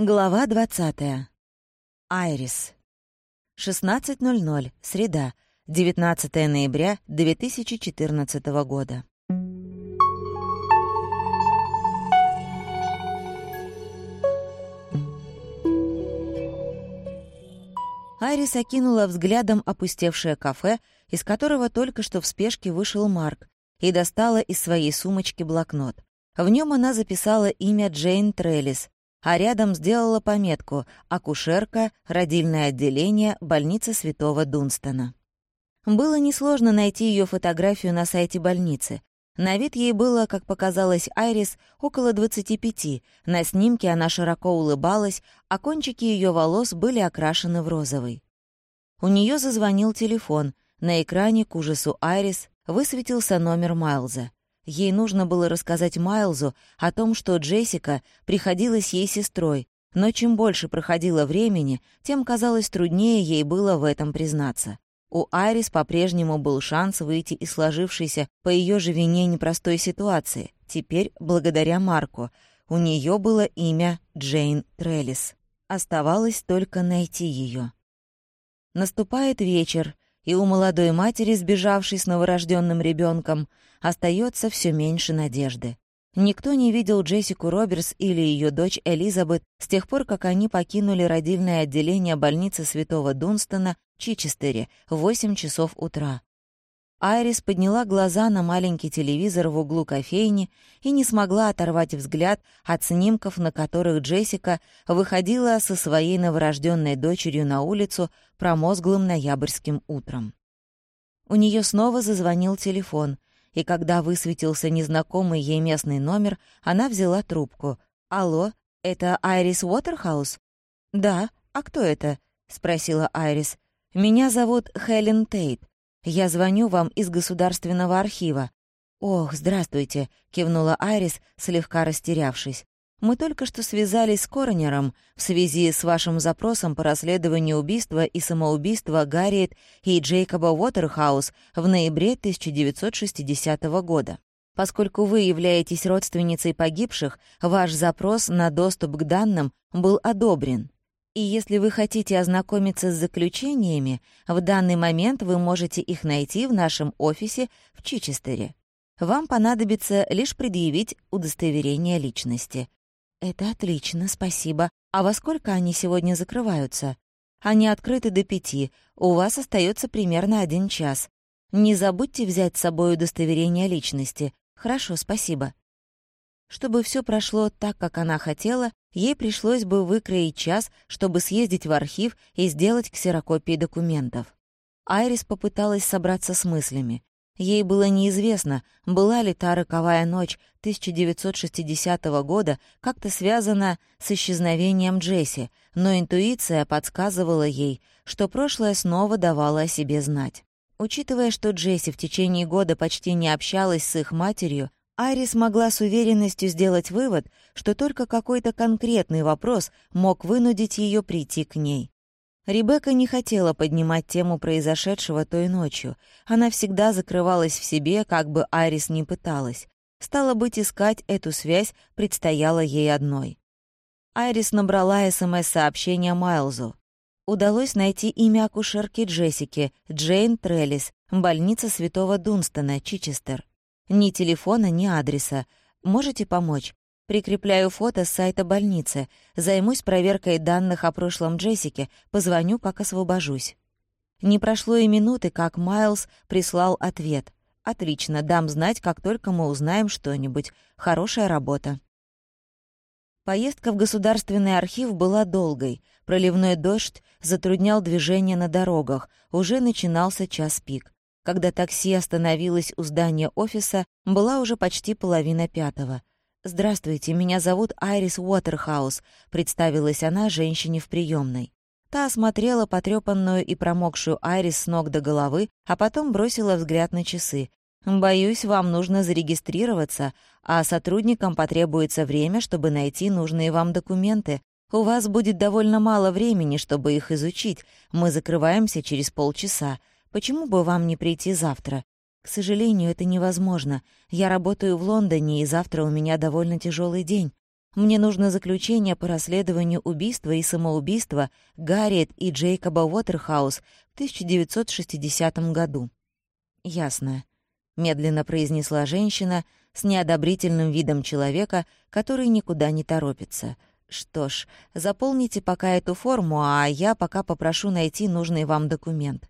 Глава 20. Айрис. 16.00. Среда. 19 ноября 2014 года. Айрис окинула взглядом опустевшее кафе, из которого только что в спешке вышел Марк, и достала из своей сумочки блокнот. В нем она записала имя Джейн Треллис, а рядом сделала пометку «Акушерка, родильное отделение, больница Святого Дунстона». Было несложно найти ее фотографию на сайте больницы. На вид ей было, как показалось Айрис, около 25. На снимке она широко улыбалась, а кончики ее волос были окрашены в розовый. У нее зазвонил телефон. На экране, к ужасу Айрис, высветился номер Майлза. Ей нужно было рассказать Майлзу о том, что Джессика приходилась ей сестрой, но чем больше проходило времени, тем казалось труднее ей было в этом признаться. У Айрис по-прежнему был шанс выйти из сложившейся по ее же вине непростой ситуации. Теперь, благодаря Марку, у нее было имя Джейн Треллис. Оставалось только найти ее. Наступает вечер, и у молодой матери, сбежавшей с новорожденным ребенком, остается все меньше надежды. Никто не видел Джессику Робертс или ее дочь Элизабет с тех пор, как они покинули родильное отделение больницы Святого Дунстона Чичестере в 8 часов утра. Айрис подняла глаза на маленький телевизор в углу кофейни и не смогла оторвать взгляд от снимков, на которых Джессика выходила со своей новорожденной дочерью на улицу промозглым ноябрьским утром. У нее снова зазвонил телефон, и когда высветился незнакомый ей местный номер, она взяла трубку. «Алло, это Айрис Уотерхаус?» «Да, а кто это?» — спросила Айрис. «Меня зовут Хелен Тейт. Я звоню вам из Государственного архива». «Ох, здравствуйте», — кивнула Айрис, слегка растерявшись. «Мы только что связались с коронером в связи с вашим запросом по расследованию убийства и самоубийства Гарриет и Джейкоба Уотерхаус в ноябре 1960 года. Поскольку вы являетесь родственницей погибших, ваш запрос на доступ к данным был одобрен. И если вы хотите ознакомиться с заключениями, в данный момент вы можете их найти в нашем офисе в Чичестере. Вам понадобится лишь предъявить удостоверение личности. Это отлично, спасибо. А во сколько они сегодня закрываются? Они открыты до пяти. У вас остается примерно один час. Не забудьте взять с собой удостоверение личности. Хорошо, спасибо. Чтобы все прошло так, как она хотела, ей пришлось бы выкроить час, чтобы съездить в архив и сделать ксерокопии документов. Айрис попыталась собраться с мыслями. Ей было неизвестно, была ли та роковая ночь 1960 года как-то связана с исчезновением Джесси, но интуиция подсказывала ей, что прошлое снова давало о себе знать. Учитывая, что Джесси в течение года почти не общалась с их матерью, Айрис могла с уверенностью сделать вывод, что только какой-то конкретный вопрос мог вынудить ее прийти к ней. Ребекка не хотела поднимать тему произошедшего той ночью. Она всегда закрывалась в себе, как бы Айрис ни пыталась. Стало быть, искать эту связь предстояло ей одной. Айрис набрала СМС-сообщение Майлзу. Удалось найти имя акушерки Джессики, Джейн Треллис, больница Святого Дунстона, Чичестер. Ни телефона, ни адреса. Можете помочь? Прикрепляю фото с сайта больницы. Займусь проверкой данных о прошлом Джессике. Позвоню, как освобожусь». Не прошло и минуты, как Майлз прислал ответ. «Отлично, дам знать, как только мы узнаем что-нибудь. Хорошая работа». Поездка в Государственный архив была долгой. Проливной дождь затруднял движение на дорогах. Уже начинался час пик. Когда такси остановилось у здания офиса, была уже почти половина пятого. «Здравствуйте, меня зовут Айрис Уотерхаус», — представилась она женщине в приемной. Та осмотрела потрепанную и промокшую Айрис с ног до головы, а потом бросила взгляд на часы. «Боюсь, вам нужно зарегистрироваться, а сотрудникам потребуется время, чтобы найти нужные вам документы. У вас будет довольно мало времени, чтобы их изучить. Мы закрываемся через полчаса. Почему бы вам не прийти завтра? К сожалению, это невозможно. Я работаю в Лондоне, и завтра у меня довольно тяжелый день. Мне нужно заключение по расследованию убийства и самоубийства Гарриет и Джейкоба Уотерхаус в 1960 году». «Ясно», — медленно произнесла женщина с неодобрительным видом человека, который никуда не торопится. «Что ж, заполните пока эту форму, а я пока попрошу найти нужный вам документ».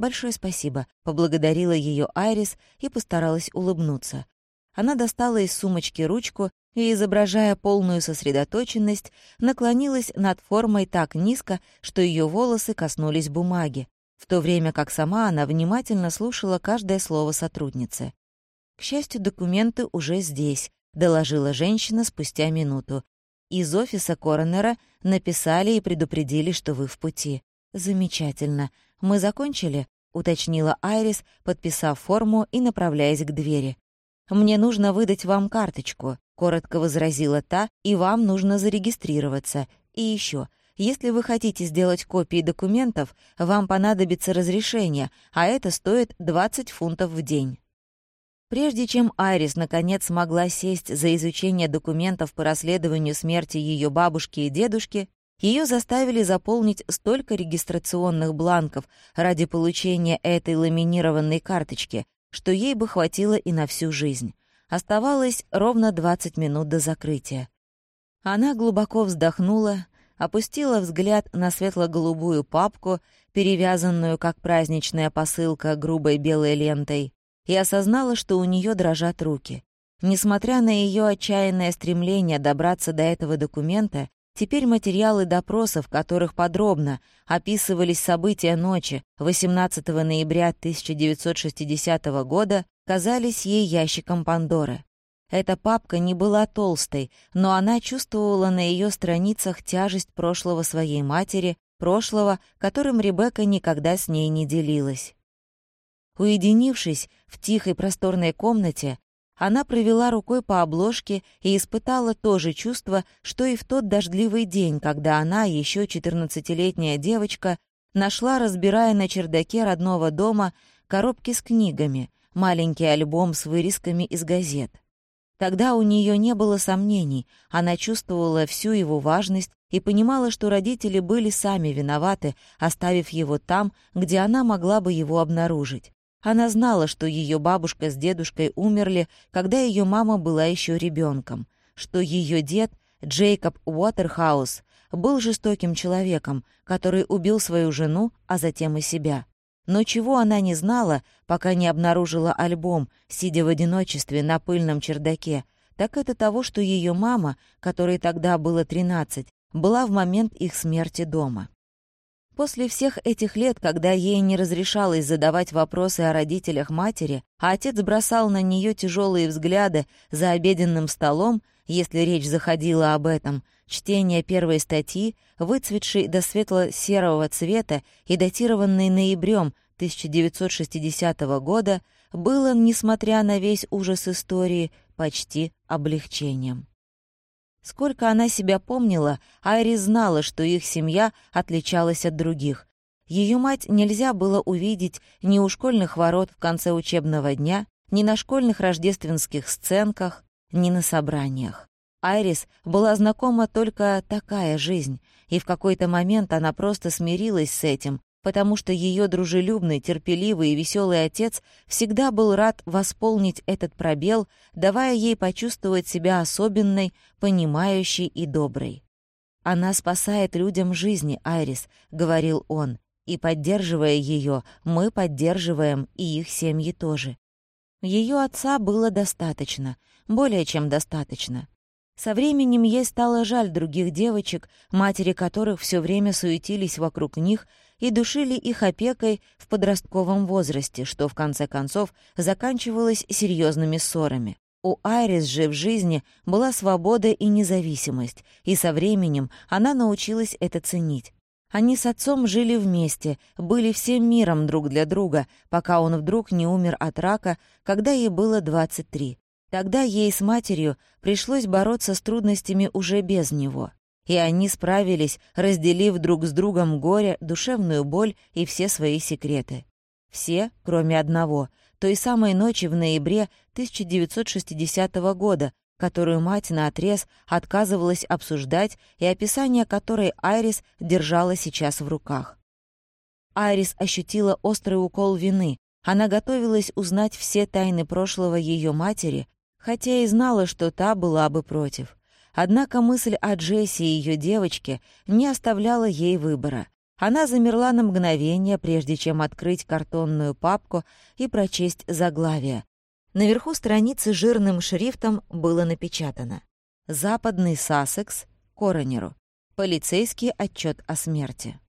«Большое спасибо», — поблагодарила ее Айрис и постаралась улыбнуться. Она достала из сумочки ручку и, изображая полную сосредоточенность, наклонилась над формой так низко, что ее волосы коснулись бумаги, в то время как сама она внимательно слушала каждое слово сотрудницы. «К счастью, документы уже здесь», — доложила женщина спустя минуту. «Из офиса коронера написали и предупредили, что вы в пути. Замечательно. Мы закончили?» — уточнила Айрис, подписав форму и направляясь к двери. «Мне нужно выдать вам карточку», — коротко возразила та, «и вам нужно зарегистрироваться. И еще, если вы хотите сделать копии документов, вам понадобится разрешение, а это стоит 20 фунтов в день». Прежде чем Айрис наконец смогла сесть за изучение документов по расследованию смерти ее бабушки и дедушки, ее заставили заполнить столько регистрационных бланков ради получения этой ламинированной карточки, что ей бы хватило и на всю жизнь. Оставалось ровно 20 минут до закрытия. Она глубоко вздохнула, опустила взгляд на светло-голубую папку, перевязанную, как праздничная посылка, грубой белой лентой, и осознала, что у нее дрожат руки. Несмотря на ее отчаянное стремление добраться до этого документа, Теперь материалы допросов, в которых подробно описывались события ночи 18 ноября 1960 года, казались ей ящиком Пандоры. Эта папка не была толстой, но она чувствовала на ее страницах тяжесть прошлого своей матери, прошлого, которым Ребекка никогда с ней не делилась. Уединившись в тихой просторной комнате, она провела рукой по обложке и испытала то же чувство, что и в тот дождливый день, когда она, еще 14-летняя девочка, нашла, разбирая на чердаке родного дома, коробки с книгами, маленький альбом с вырезками из газет. Тогда у нее не было сомнений, она чувствовала всю его важность и понимала, что родители были сами виноваты, оставив его там, где она могла бы его обнаружить. Она знала, что ее бабушка с дедушкой умерли, когда ее мама была еще ребенком, что ее дед, Джейкоб Уотерхаус, был жестоким человеком, который убил свою жену, а затем и себя. Но чего она не знала, пока не обнаружила альбом, сидя в одиночестве на пыльном чердаке, так это того, что ее мама, которой тогда было 13, была в момент их смерти дома. После всех этих лет, когда ей не разрешалось задавать вопросы о родителях матери, а отец бросал на нее тяжелые взгляды за обеденным столом, если речь заходила об этом, чтение первой статьи, выцветшей до светло-серого цвета и датированной ноябрем 1960 года, было, несмотря на весь ужас истории, почти облегчением. Сколько она себя помнила, Айри знала, что их семья отличалась от других. Ее мать нельзя было увидеть ни у школьных ворот в конце учебного дня, ни на школьных рождественских сценках, ни на собраниях. Айрис была знакома только такая жизнь, и в какой-то момент она просто смирилась с этим, потому что ее дружелюбный, терпеливый и веселый отец всегда был рад восполнить этот пробел, давая ей почувствовать себя особенной, понимающей и доброй. «Она спасает людям жизни, Айрис», — говорил он, «и, поддерживая ее, мы поддерживаем и их семьи тоже». Ее отца было достаточно, более чем достаточно. Со временем ей стало жаль других девочек, матери которых все время суетились вокруг них и душили их опекой в подростковом возрасте, что в конце концов заканчивалось серьезными ссорами. У Айрис же в жизни была свобода и независимость, и со временем она научилась это ценить. Они с отцом жили вместе, были всем миром друг для друга, пока он вдруг не умер от рака, когда ей было 23. Тогда ей с матерью пришлось бороться с трудностями уже без него и они справились, разделив друг с другом горе, душевную боль и все свои секреты. Все, кроме одного, той самой ночи в ноябре 1960 года, которую мать наотрез отказывалась обсуждать и описание которой Айрис держала сейчас в руках. Айрис ощутила острый укол вины. Она готовилась узнать все тайны прошлого ее матери, хотя и знала, что та была бы против. Однако мысль о Джесси и ее девочке не оставляла ей выбора. Она замерла на мгновение, прежде чем открыть картонную папку и прочесть заглавие. Наверху страницы жирным шрифтом было напечатано «Западный Сассекс, Коронеру. Полицейский отчет о смерти».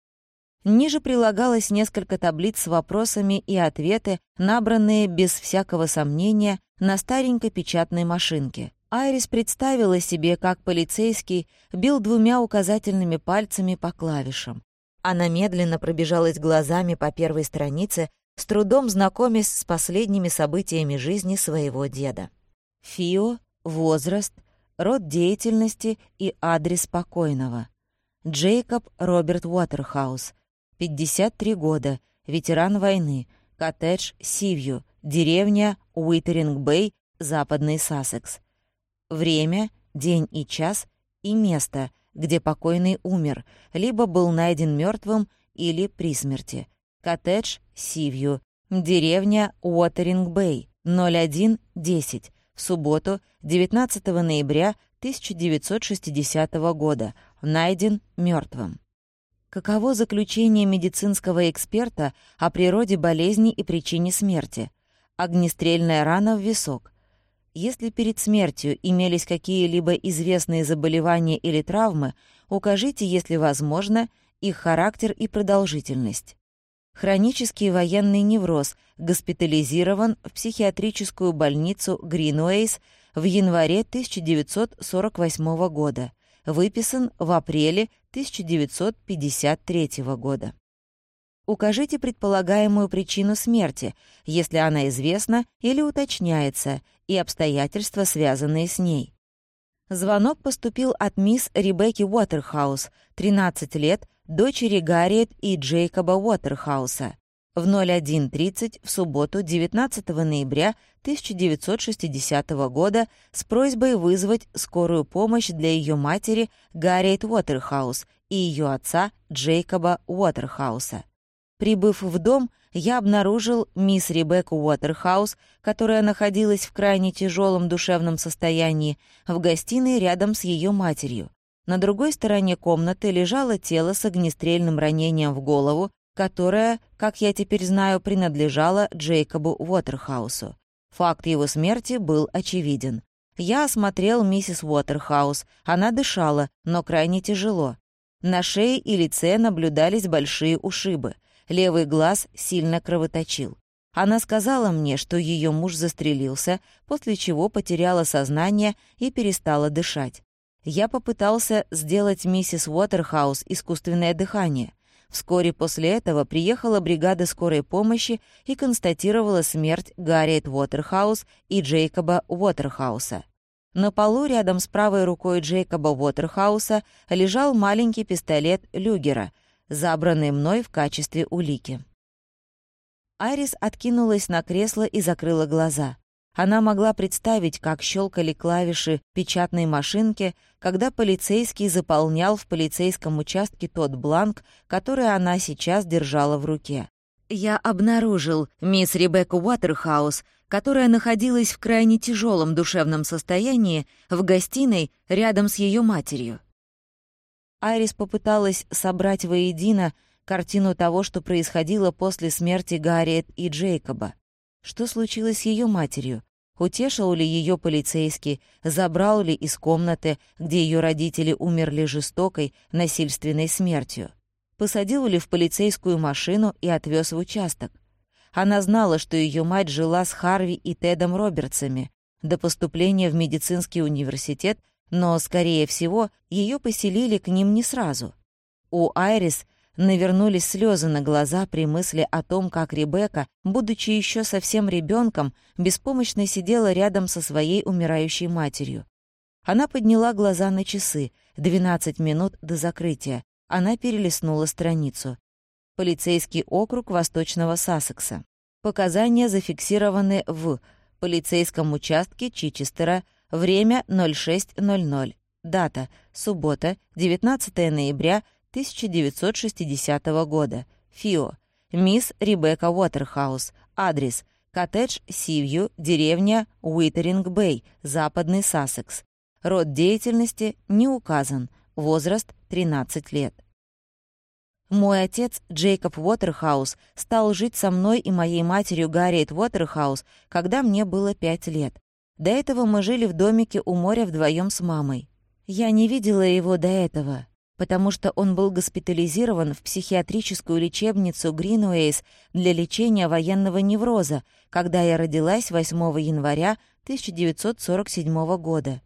Ниже прилагалось несколько таблиц с вопросами и ответы, набранные без всякого сомнения на старенькой печатной машинке. Айрис представила себе, как полицейский бил двумя указательными пальцами по клавишам. Она медленно пробежалась глазами по первой странице, с трудом знакомясь с последними событиями жизни своего деда. Фио, возраст, род деятельности и адрес покойного. Джейкоб Роберт Уотерхаус, 53 года, ветеран войны, коттедж Сивью, деревня Уитеринг-Бэй, западный Сассекс. Время, день и час и место, где покойный умер, либо был найден мертвым или при смерти. Коттедж Сивью, деревня Уотеринг-Бэй, 0110, в субботу, 19 ноября 1960 года, найден мертвым. Каково заключение медицинского эксперта о природе болезни и причине смерти? Огнестрельная рана в висок. Если перед смертью имелись какие-либо известные заболевания или травмы, укажите, если возможно, их характер и продолжительность. Хронический военный невроз госпитализирован в психиатрическую больницу Гринуэйс в январе 1948 года. Выписан в апреле 1953 года. Укажите предполагаемую причину смерти, если она известна или уточняется, и обстоятельства, связанные с ней. Звонок поступил от мисс Ребекки Уотерхаус, 13 лет, дочери Гарриет и Джейкоба Уотерхауса. В 01.30 в субботу 19 ноября 1960 года с просьбой вызвать скорую помощь для ее матери Гарриет Уотерхаус и ее отца Джейкоба Уотерхауса. Прибыв в дом, я обнаружил мисс Ребекку Уотерхаус, которая находилась в крайне тяжелом душевном состоянии, в гостиной рядом с ее матерью. На другой стороне комнаты лежало тело с огнестрельным ранением в голову, которое, как я теперь знаю, принадлежало Джейкобу Уотерхаусу. Факт его смерти был очевиден. Я осмотрел миссис Уотерхаус. Она дышала, но крайне тяжело. На шее и лице наблюдались большие ушибы — Левый глаз сильно кровоточил. Она сказала мне, что ее муж застрелился, после чего потеряла сознание и перестала дышать. Я попытался сделать миссис Уотерхаус искусственное дыхание. Вскоре после этого приехала бригада скорой помощи и констатировала смерть Гарриет Уотерхаус и Джейкоба Уотерхауса. На полу рядом с правой рукой Джейкоба Уотерхауса лежал маленький пистолет Люгера, забранный мной в качестве улики. Айрис откинулась на кресло и закрыла глаза. Она могла представить, как щелкали клавиши печатной машинки, когда полицейский заполнял в полицейском участке тот бланк, который она сейчас держала в руке. «Я обнаружил мисс Ребекку Уотерхаус, которая находилась в крайне тяжелом душевном состоянии в гостиной рядом с ее матерью. Айрис попыталась собрать воедино картину того, что происходило после смерти Гарриет и Джейкоба. Что случилось с ее матерью? Утешил ли ее полицейский, забрал ли из комнаты, где ее родители умерли жестокой, насильственной смертью? Посадил ли в полицейскую машину и отвез в участок? Она знала, что ее мать жила с Харви и Тедом Робертсами. До поступления в медицинский университет но, скорее всего, ее поселили к ним не сразу. У Айрис навернулись слезы на глаза при мысли о том, как Ребекка, будучи еще совсем ребенком, беспомощно сидела рядом со своей умирающей матерью. Она подняла глаза на часы, 12 минут до закрытия. Она перелистнула страницу. Полицейский округ Восточного Сассекса. Показания зафиксированы в полицейском участке Чичестера Время 06.00. Дата — суббота, 19 ноября 1960 года. ФИО. Мисс Ребекка Уотерхаус. Адрес. Коттедж Сивью, деревня Уитеринг-Бэй, западный Сассекс. Род деятельности не указан. Возраст 13 лет. Мой отец, Джейкоб Уотерхаус, стал жить со мной и моей матерью Гарриет Уотерхаус, когда мне было пять лет. До этого мы жили в домике у моря вдвоем с мамой. Я не видела его до этого, потому что он был госпитализирован в психиатрическую лечебницу Гринуэйс для лечения военного невроза, когда я родилась 8 января 1947 года.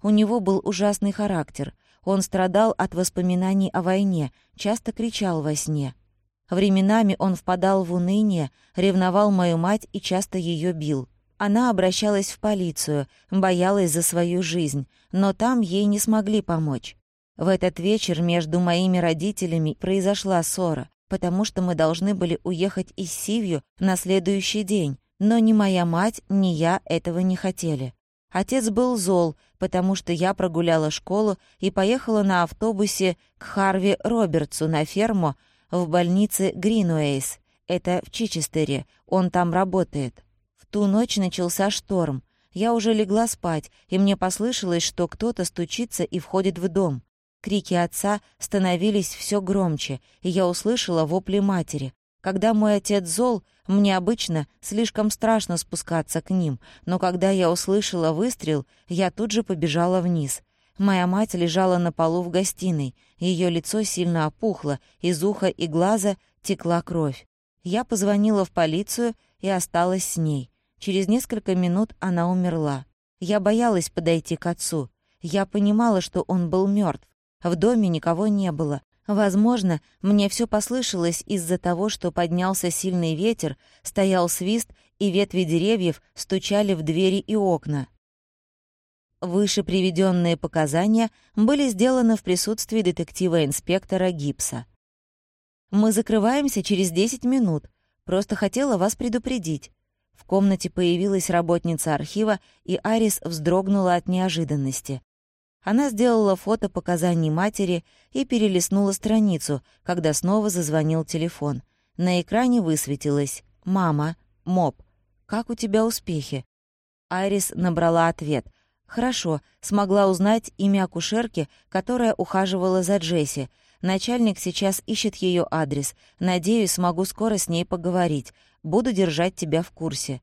У него был ужасный характер. Он страдал от воспоминаний о войне, часто кричал во сне. Временами он впадал в уныние, ревновал мою мать и часто ее бил. Она обращалась в полицию, боялась за свою жизнь, но там ей не смогли помочь. В этот вечер между моими родителями произошла ссора, потому что мы должны были уехать из Сивью на следующий день, но ни моя мать, ни я этого не хотели. Отец был зол, потому что я прогуляла школу и поехала на автобусе к Харви Робертсу на ферму в больнице Гринуэйс. Это в Чичестере, он там работает ту ночь начался шторм. Я уже легла спать, и мне послышалось, что кто-то стучится и входит в дом. Крики отца становились все громче, и я услышала вопли матери. Когда мой отец зол, мне обычно слишком страшно спускаться к ним, но когда я услышала выстрел, я тут же побежала вниз. Моя мать лежала на полу в гостиной, ее лицо сильно опухло, из уха и глаза текла кровь. Я позвонила в полицию и осталась с ней. Через несколько минут она умерла. Я боялась подойти к отцу. Я понимала, что он был мертв. В доме никого не было. Возможно, мне все послышалось из-за того, что поднялся сильный ветер, стоял свист, и ветви деревьев стучали в двери и окна. Выше приведенные показания были сделаны в присутствии детектива-инспектора Гипса. «Мы закрываемся через 10 минут. Просто хотела вас предупредить. В комнате появилась работница архива, и Арис вздрогнула от неожиданности. Она сделала фото показаний матери и перелистнула страницу, когда снова зазвонил телефон. На экране высветилось «Мама, Моб, как у тебя успехи?» Айрис набрала ответ. «Хорошо, смогла узнать имя акушерки, которая ухаживала за Джесси. Начальник сейчас ищет ее адрес. Надеюсь, смогу скоро с ней поговорить. Буду держать тебя в курсе».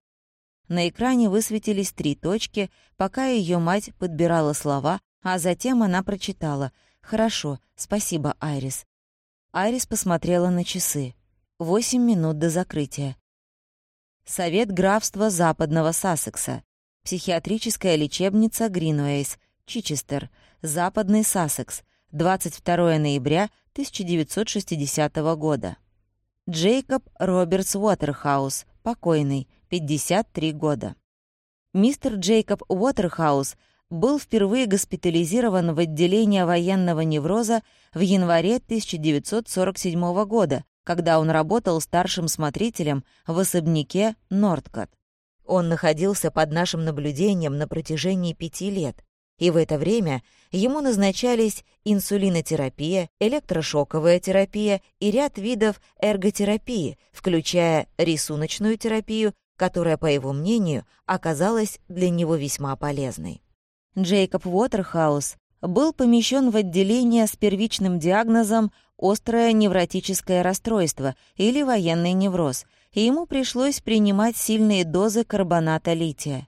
На экране высветились три точки, пока ее мать подбирала слова, а затем она прочитала «Хорошо, спасибо, Айрис». Айрис посмотрела на часы. Восемь минут до закрытия. Совет графства Западного Сассекса. Психиатрическая лечебница Гринуэйс, Чичестер, Западный Сассекс, 22 ноября 1960 года. Джейкоб Робертс Уотерхаус, покойный, 53 года. Мистер Джейкоб Уотерхаус был впервые госпитализирован в отделение военного невроза в январе 1947 года, когда он работал старшим смотрителем в особняке Нордкот. Он находился под нашим наблюдением на протяжении пяти лет, и в это время ему назначались инсулинотерапия, электрошоковая терапия и ряд видов эрготерапии, включая рисуночную терапию, которая, по его мнению, оказалась для него весьма полезной. Джейкоб Уотерхаус был помещен в отделение с первичным диагнозом острое невротическое расстройство или военный невроз, и ему пришлось принимать сильные дозы карбоната лития.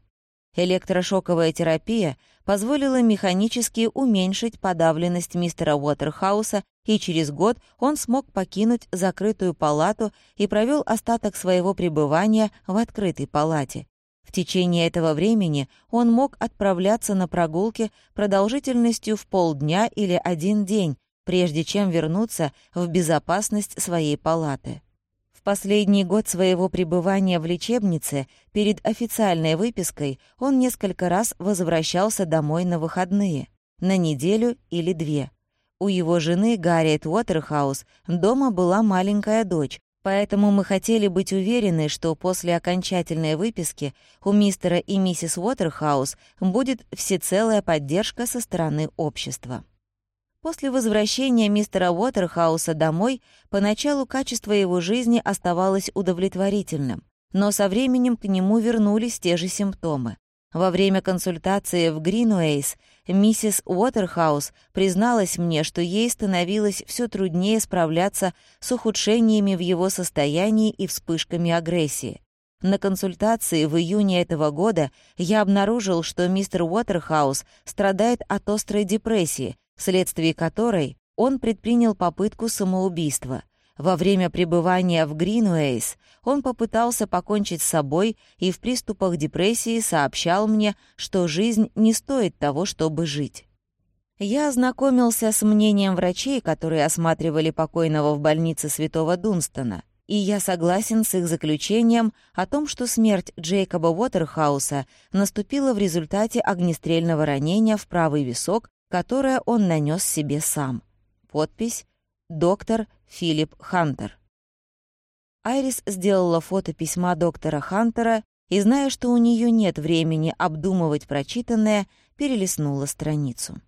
Электрошоковая терапия позволила механически уменьшить подавленность мистера Уотерхауса, и через год он смог покинуть закрытую палату и провел остаток своего пребывания в открытой палате. В течение этого времени он мог отправляться на прогулки продолжительностью в полдня или один день, прежде чем вернуться в безопасность своей палаты последний год своего пребывания в лечебнице, перед официальной выпиской, он несколько раз возвращался домой на выходные, на неделю или две. У его жены Гарриет Уотерхаус дома была маленькая дочь, Поэтому мы хотели быть уверены, что после окончательной выписки у мистера и миссис Уотерхаус будет всецелая поддержка со стороны общества. После возвращения мистера Уотерхауса домой поначалу качество его жизни оставалось удовлетворительным, но со временем к нему вернулись те же симптомы. Во время консультации в Гринуэйс миссис Уотерхаус призналась мне, что ей становилось все труднее справляться с ухудшениями в его состоянии и вспышками агрессии. На консультации в июне этого года я обнаружил, что мистер Уотерхаус страдает от острой депрессии, вследствие которой он предпринял попытку самоубийства — во время пребывания в Гринуэйс он попытался покончить с собой и в приступах депрессии сообщал мне, что жизнь не стоит того, чтобы жить. Я ознакомился с мнением врачей, которые осматривали покойного в больнице Святого Дунстона, и я согласен с их заключением о том, что смерть Джейкоба Уотерхауса наступила в результате огнестрельного ранения в правый висок, которое он нанес себе сам. Подпись «Доктор Филипп Хантер». Айрис сделала фото письма доктора Хантера и, зная, что у нее нет времени обдумывать прочитанное, перелистнула страницу.